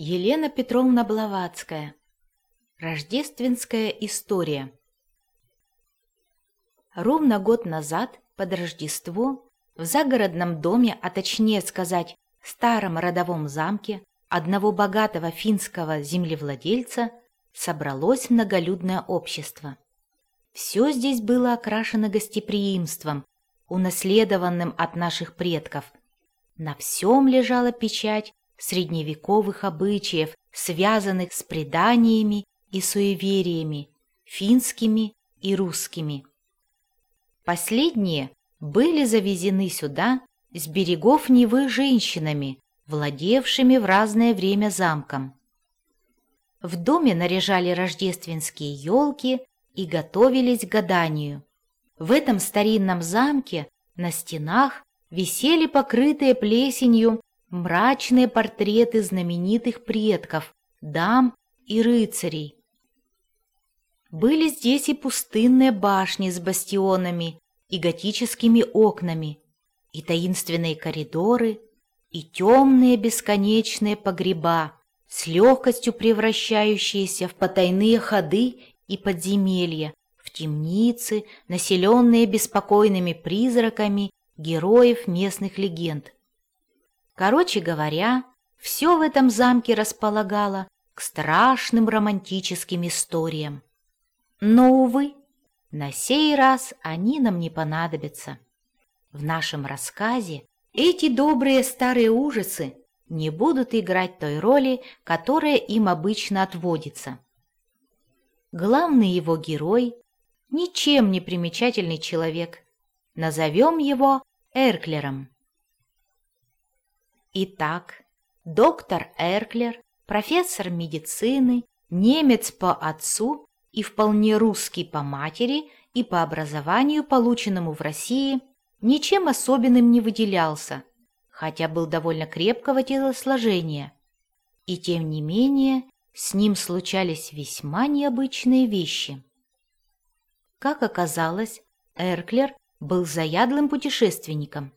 Елена Петровна Блаватская. Рождественская история. Ровно год назад, под Рождество, в загородном доме, а точнее сказать, старом родовом замке одного богатого финского землевладельца собралось многолюдное общество. Все здесь было окрашено гостеприимством, унаследованным от наших предков. На всем лежала печать средневековых обычаев, связанных с преданиями и суевериями, финскими и русскими. Последние были завезены сюда с берегов Невы женщинами, владевшими в разное время замком. В доме наряжали рождественские елки и готовились к гаданию. В этом старинном замке на стенах висели покрытые плесенью мрачные портреты знаменитых предков, дам и рыцарей. Были здесь и пустынные башни с бастионами и готическими окнами, и таинственные коридоры, и темные бесконечные погреба, с легкостью превращающиеся в потайные ходы и подземелья, в темницы, населенные беспокойными призраками героев местных легенд. Короче говоря, все в этом замке располагало к страшным романтическим историям. Но, увы, на сей раз они нам не понадобятся. В нашем рассказе эти добрые старые ужасы не будут играть той роли, которая им обычно отводится. Главный его герой – ничем не примечательный человек. Назовем его Эрклером. Итак, доктор Эрклер, профессор медицины, немец по отцу и вполне русский по матери и по образованию, полученному в России, ничем особенным не выделялся, хотя был довольно крепкого телосложения. И тем не менее, с ним случались весьма необычные вещи. Как оказалось, Эрклер был заядлым путешественником.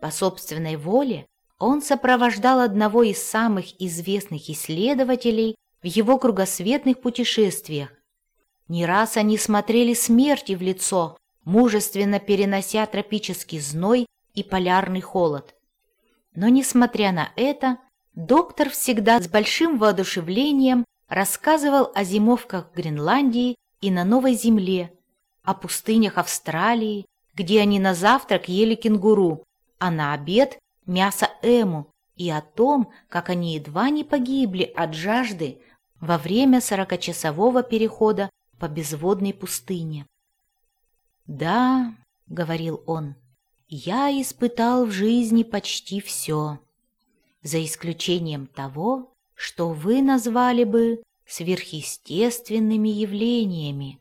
По собственной воле он сопровождал одного из самых известных исследователей в его кругосветных путешествиях. Не раз они смотрели смерти в лицо, мужественно перенося тропический зной и полярный холод. Но, несмотря на это, доктор всегда с большим воодушевлением рассказывал о зимовках в Гренландии и на Новой Земле, о пустынях Австралии, где они на завтрак ели кенгуру, а на обед мясо Эму и о том, как они едва не погибли от жажды во время сорокачасового перехода по безводной пустыне. «Да», — говорил он, — «я испытал в жизни почти все, за исключением того, что вы назвали бы сверхъестественными явлениями.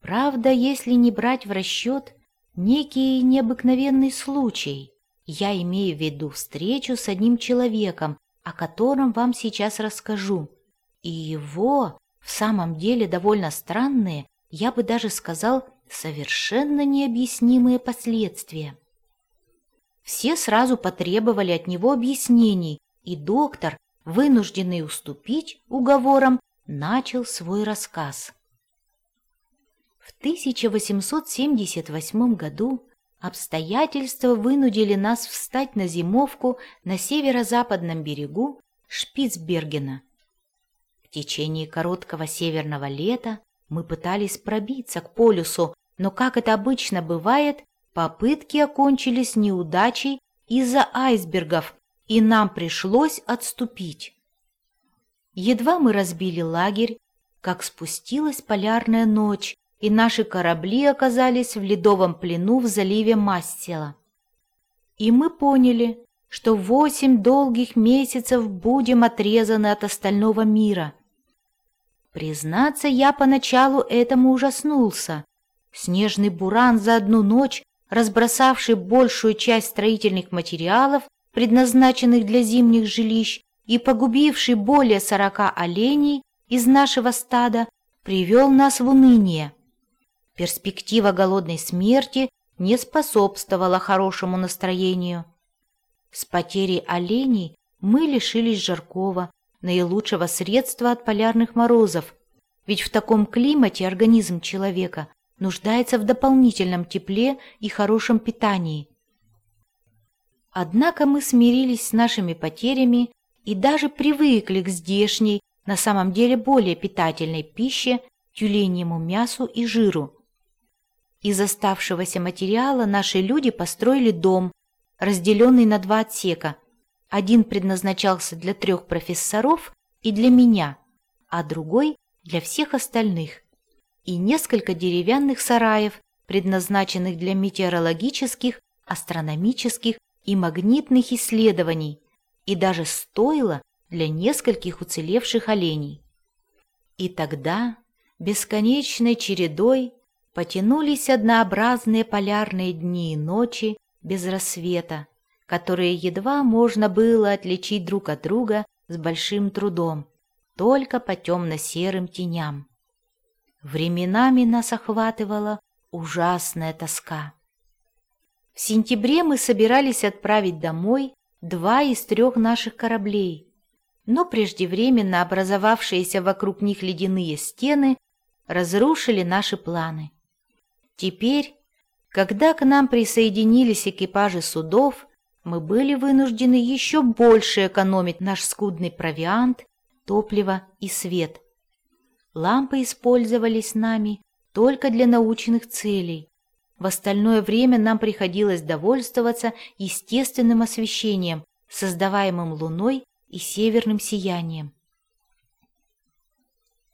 Правда, если не брать в расчет некий необыкновенный случай — я имею в виду встречу с одним человеком, о котором вам сейчас расскажу. И его, в самом деле, довольно странные, я бы даже сказал, совершенно необъяснимые последствия. Все сразу потребовали от него объяснений, и доктор, вынужденный уступить уговорам, начал свой рассказ. В 1878 году Обстоятельства вынудили нас встать на зимовку на северо-западном берегу Шпицбергена. В течение короткого северного лета мы пытались пробиться к полюсу, но, как это обычно бывает, попытки окончились неудачей из-за айсбергов, и нам пришлось отступить. Едва мы разбили лагерь, как спустилась полярная ночь, и наши корабли оказались в ледовом плену в заливе Мастела. И мы поняли, что восемь долгих месяцев будем отрезаны от остального мира. Признаться, я поначалу этому ужаснулся. Снежный буран за одну ночь, разбросавший большую часть строительных материалов, предназначенных для зимних жилищ, и погубивший более сорока оленей из нашего стада, привел нас в уныние. Перспектива голодной смерти не способствовала хорошему настроению. С потерей оленей мы лишились жаркого, наилучшего средства от полярных морозов, ведь в таком климате организм человека нуждается в дополнительном тепле и хорошем питании. Однако мы смирились с нашими потерями и даже привыкли к здешней, на самом деле более питательной пище, тюленьему мясу и жиру. Из оставшегося материала наши люди построили дом, разделенный на два отсека. Один предназначался для трех профессоров и для меня, а другой – для всех остальных. И несколько деревянных сараев, предназначенных для метеорологических, астрономических и магнитных исследований, и даже стойло для нескольких уцелевших оленей. И тогда бесконечной чередой потянулись однообразные полярные дни и ночи без рассвета, которые едва можно было отличить друг от друга с большим трудом, только по темно-серым теням. Временами нас охватывала ужасная тоска. В сентябре мы собирались отправить домой два из трех наших кораблей, но преждевременно образовавшиеся вокруг них ледяные стены разрушили наши планы. Теперь, когда к нам присоединились экипажи судов, мы были вынуждены еще больше экономить наш скудный провиант, топливо и свет. Лампы использовались нами только для научных целей. В остальное время нам приходилось довольствоваться естественным освещением, создаваемым луной и северным сиянием.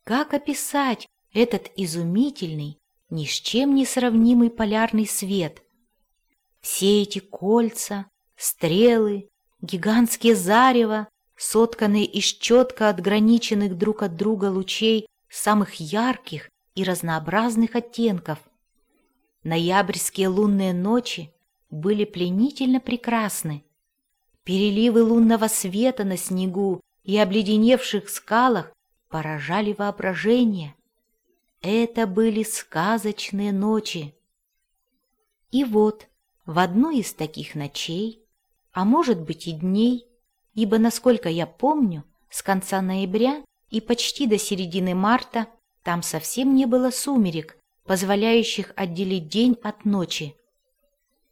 Как описать этот изумительный, ни с чем не сравнимый полярный свет? Все эти кольца, стрелы, гигантские зарева, сотканные из четко отграниченных друг от друга лучей самых ярких и разнообразных оттенков. Ноябрьские лунные ночи были пленительно прекрасны. Переливы лунного света на снегу и обледеневших скалах поражали воображение. Это были сказочные ночи. И вот в одну из таких ночей, а может быть и дней, ибо, насколько я помню, с конца ноября и почти до середины марта там совсем не было сумерек, позволяющих отделить день от ночи.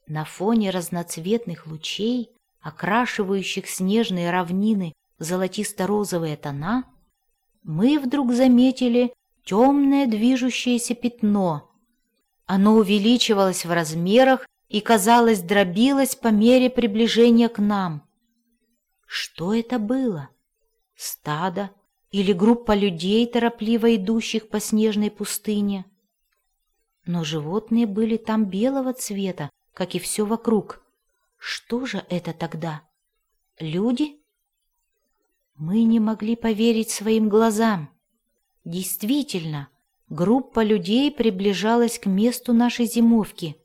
На фоне разноцветных лучей окрашивающих снежные равнины золотисто-розовые тона, мы вдруг заметили темное движущееся пятно. Оно увеличивалось в размерах и, казалось, дробилось по мере приближения к нам. Что это было? Стадо или группа людей, торопливо идущих по снежной пустыне? Но животные были там белого цвета, как и все вокруг. Что же это тогда? Люди? Мы не могли поверить своим глазам. Действительно, группа людей приближалась к месту нашей зимовки.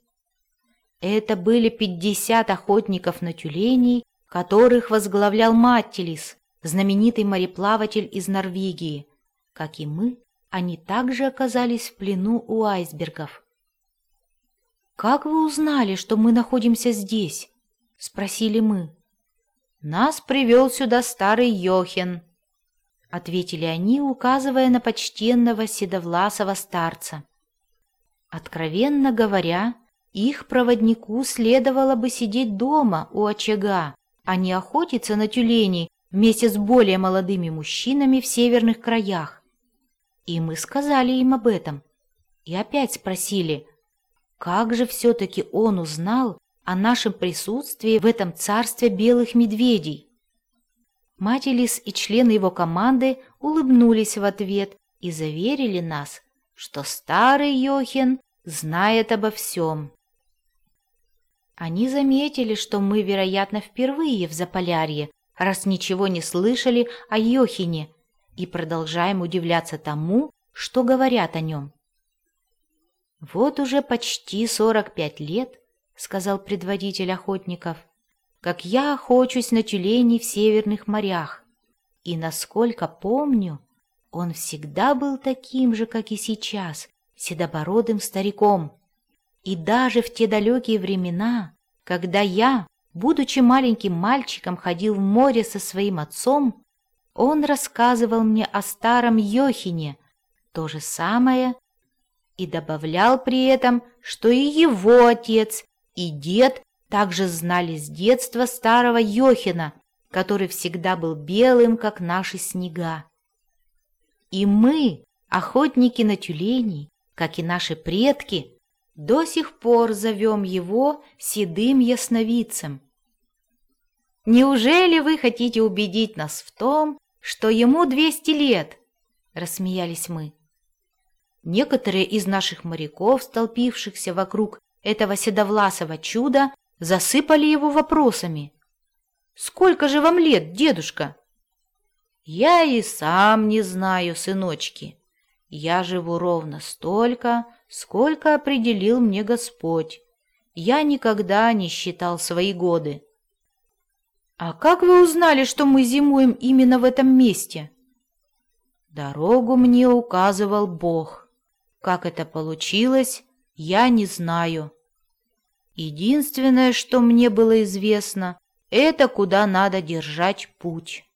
Это были пятьдесят охотников на тюленей, которых возглавлял Маттелис, знаменитый мореплаватель из Норвегии. Как и мы, они также оказались в плену у айсбергов. «Как вы узнали, что мы находимся здесь?» — спросили мы. «Нас привел сюда старый Йохен», — ответили они, указывая на почтенного седовласого старца. Откровенно говоря, их проводнику следовало бы сидеть дома у очага, а не охотиться на тюленей вместе с более молодыми мужчинами в северных краях. И мы сказали им об этом. И опять спросили, как же все-таки он узнал, о нашем присутствии в этом царстве белых медведей. Матилис и члены его команды улыбнулись в ответ и заверили нас, что старый Йохин знает обо всем. Они заметили, что мы, вероятно, впервые в Заполярье, раз ничего не слышали о Йохине, и продолжаем удивляться тому, что говорят о нем. Вот уже почти сорок пять лет — сказал предводитель охотников, — «как я охочусь на тюленей в северных морях. И, насколько помню, он всегда был таким же, как и сейчас, седобородым стариком. И даже в те далекие времена, когда я, будучи маленьким мальчиком, ходил в море со своим отцом, он рассказывал мне о старом Йохине, то же самое, и добавлял при этом, что и его отец, и дед также знали с детства старого Йохина, который всегда был белым, как наши снега. И мы, охотники на тюленей, как и наши предки, до сих пор зовем его седым ясновидцем. «Неужели вы хотите убедить нас в том, что ему двести лет?» — рассмеялись мы. Некоторые из наших моряков, столпившихся вокруг этого седовласого чуда, засыпали его вопросами. «Сколько же вам лет, дедушка?» «Я и сам не знаю, сыночки. Я живу ровно столько, сколько определил мне Господь. Я никогда не считал свои годы». «А как вы узнали, что мы зимуем именно в этом месте?» «Дорогу мне указывал Бог. Как это получилось, я не знаю. Единственное, что мне было известно, это куда надо держать путь».